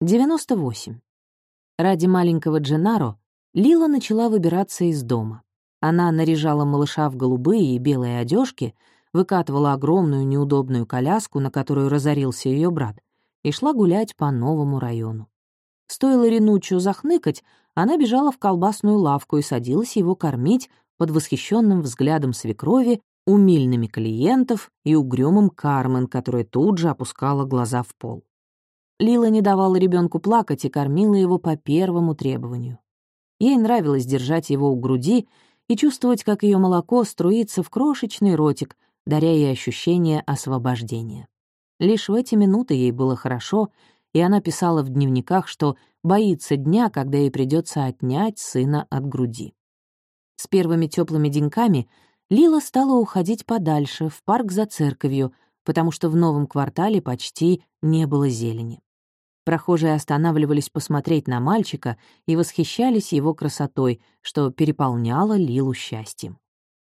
98. Ради маленького Дженаро Лила начала выбираться из дома. Она наряжала малыша в голубые и белые одежки, выкатывала огромную неудобную коляску, на которую разорился ее брат, и шла гулять по новому району. Стоило Ренучу захныкать, она бежала в колбасную лавку и садилась его кормить под восхищенным взглядом свекрови, умильными клиентов и угрюмым Кармен, которая тут же опускала глаза в пол. Лила не давала ребенку плакать и кормила его по первому требованию. Ей нравилось держать его у груди и чувствовать, как ее молоко струится в крошечный ротик, даря ей ощущение освобождения. Лишь в эти минуты ей было хорошо, и она писала в дневниках, что боится дня, когда ей придется отнять сына от груди. С первыми теплыми деньками Лила стала уходить подальше, в парк за церковью, потому что в новом квартале почти не было зелени. Прохожие останавливались посмотреть на мальчика и восхищались его красотой, что переполняло Лилу счастьем.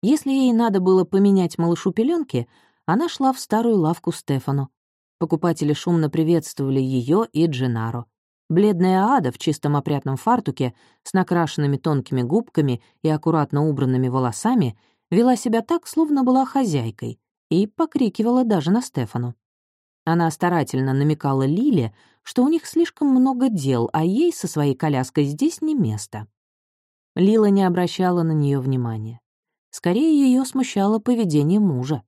Если ей надо было поменять малышу пеленки, она шла в старую лавку Стефану. Покупатели шумно приветствовали ее и Дженаро. Бледная ада в чистом опрятном фартуке с накрашенными тонкими губками и аккуратно убранными волосами вела себя так, словно была хозяйкой, и покрикивала даже на Стефану. Она старательно намекала Лиле, что у них слишком много дел, а ей со своей коляской здесь не место. Лила не обращала на нее внимания. Скорее, ее смущало поведение мужа.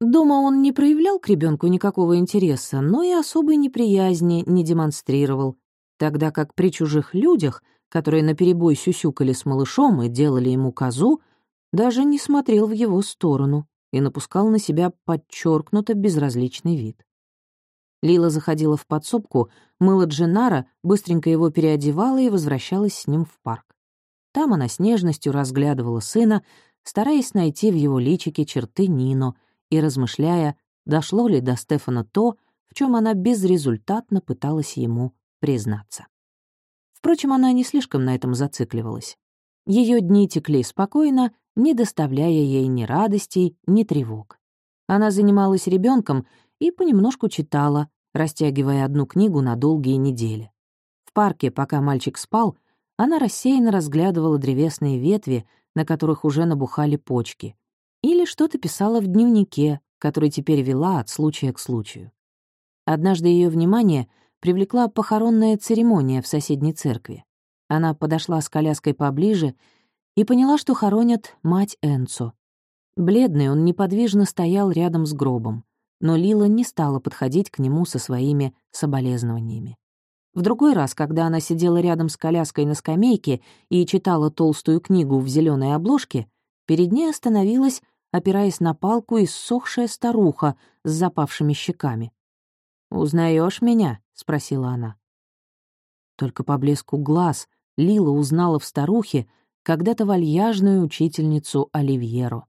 Дома он не проявлял к ребенку никакого интереса, но и особой неприязни не демонстрировал, тогда как при чужих людях, которые наперебой сюсюкали с малышом и делали ему козу, даже не смотрел в его сторону и напускал на себя подчеркнуто безразличный вид. Лила заходила в подсобку, мыла Дженара, быстренько его переодевала и возвращалась с ним в парк. Там она с нежностью разглядывала сына, стараясь найти в его личике черты Нино и размышляя, дошло ли до Стефана то, в чем она безрезультатно пыталась ему признаться. Впрочем, она не слишком на этом зацикливалась. Ее дни текли спокойно, не доставляя ей ни радостей, ни тревог. Она занималась ребенком и понемножку читала, растягивая одну книгу на долгие недели. В парке, пока мальчик спал, она рассеянно разглядывала древесные ветви, на которых уже набухали почки, или что-то писала в дневнике, который теперь вела от случая к случаю. Однажды ее внимание привлекла похоронная церемония в соседней церкви. Она подошла с коляской поближе и поняла, что хоронят мать Энцо. Бледный он неподвижно стоял рядом с гробом но Лила не стала подходить к нему со своими соболезнованиями. В другой раз, когда она сидела рядом с коляской на скамейке и читала толстую книгу в зеленой обложке, перед ней остановилась, опираясь на палку, иссохшая старуха с запавшими щеками. Узнаешь меня?» — спросила она. Только по блеску глаз Лила узнала в старухе когда-то вальяжную учительницу Оливьеру.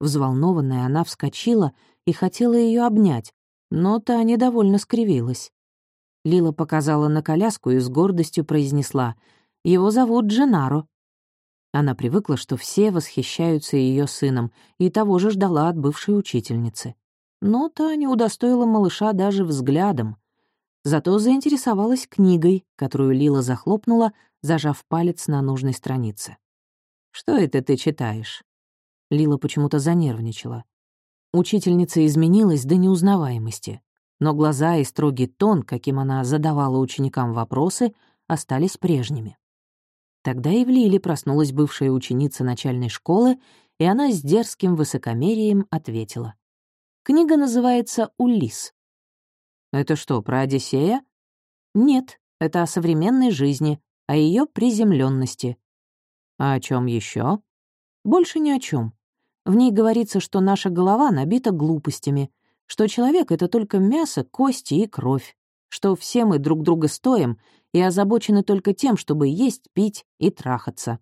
Взволнованная она вскочила и хотела ее обнять, но та недовольно скривилась. Лила показала на коляску и с гордостью произнесла «Его зовут Дженаро». Она привыкла, что все восхищаются ее сыном, и того же ждала от бывшей учительницы. Но та не удостоила малыша даже взглядом. Зато заинтересовалась книгой, которую Лила захлопнула, зажав палец на нужной странице. «Что это ты читаешь?» Лила почему-то занервничала. Учительница изменилась до неузнаваемости, но глаза и строгий тон, каким она задавала ученикам вопросы, остались прежними. Тогда и в Лиле проснулась бывшая ученица начальной школы, и она с дерзким высокомерием ответила. Книга называется «Улис». «Это что, про Одиссея?» «Нет, это о современной жизни, о ее приземленности. «А о чем еще? «Больше ни о чем. В ней говорится, что наша голова набита глупостями, что человек — это только мясо, кости и кровь, что все мы друг друга стоим и озабочены только тем, чтобы есть, пить и трахаться.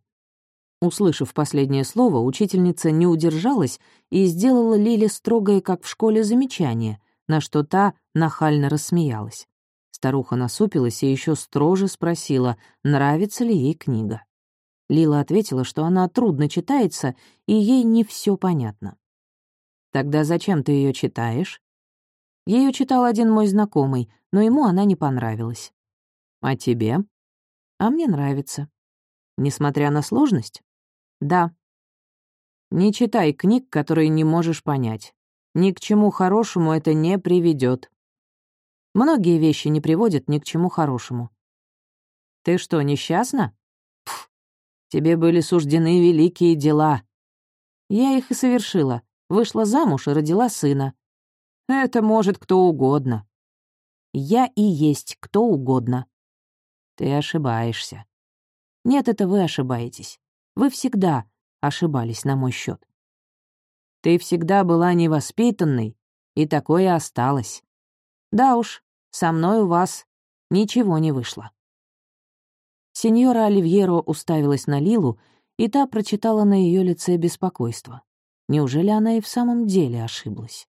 Услышав последнее слово, учительница не удержалась и сделала Лиле строгое, как в школе, замечание, на что та нахально рассмеялась. Старуха насупилась и еще строже спросила, нравится ли ей книга. Лила ответила, что она трудно читается, и ей не все понятно. «Тогда зачем ты ее читаешь?» Ее читал один мой знакомый, но ему она не понравилась. «А тебе?» «А мне нравится». «Несмотря на сложность?» «Да». «Не читай книг, которые не можешь понять. Ни к чему хорошему это не приведет. Многие вещи не приводят ни к чему хорошему. Ты что, несчастна? Тебе были суждены великие дела. Я их и совершила. Вышла замуж и родила сына. Это может кто угодно. Я и есть кто угодно. Ты ошибаешься. Нет, это вы ошибаетесь. Вы всегда ошибались на мой счет. Ты всегда была невоспитанной, и такое осталось. Да уж, со мной у вас ничего не вышло. Сеньора Оливьеро уставилась на Лилу, и та прочитала на ее лице беспокойство. Неужели она и в самом деле ошиблась?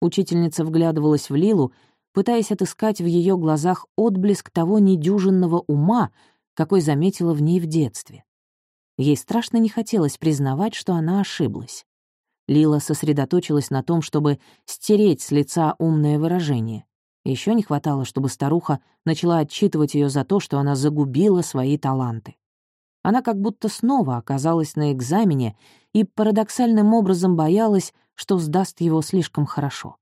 Учительница вглядывалась в Лилу, пытаясь отыскать в ее глазах отблеск того недюжинного ума, какой заметила в ней в детстве. Ей страшно не хотелось признавать, что она ошиблась. Лила сосредоточилась на том, чтобы стереть с лица умное выражение. Еще не хватало, чтобы старуха начала отчитывать ее за то, что она загубила свои таланты. Она как будто снова оказалась на экзамене и парадоксальным образом боялась, что сдаст его слишком хорошо.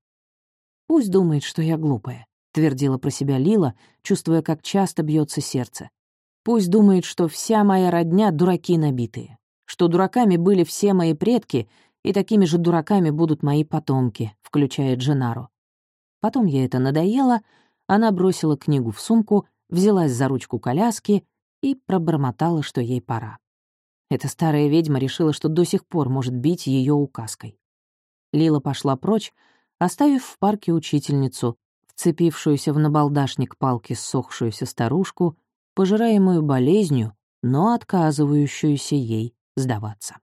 «Пусть думает, что я глупая», — твердила про себя Лила, чувствуя, как часто бьется сердце. «Пусть думает, что вся моя родня — дураки набитые, что дураками были все мои предки, и такими же дураками будут мои потомки, включая Дженару. Потом ей это надоело, она бросила книгу в сумку, взялась за ручку коляски и пробормотала, что ей пора. Эта старая ведьма решила, что до сих пор может бить ее указкой. Лила пошла прочь, оставив в парке учительницу, вцепившуюся в набалдашник палки ссохшуюся старушку, пожираемую болезнью, но отказывающуюся ей сдаваться.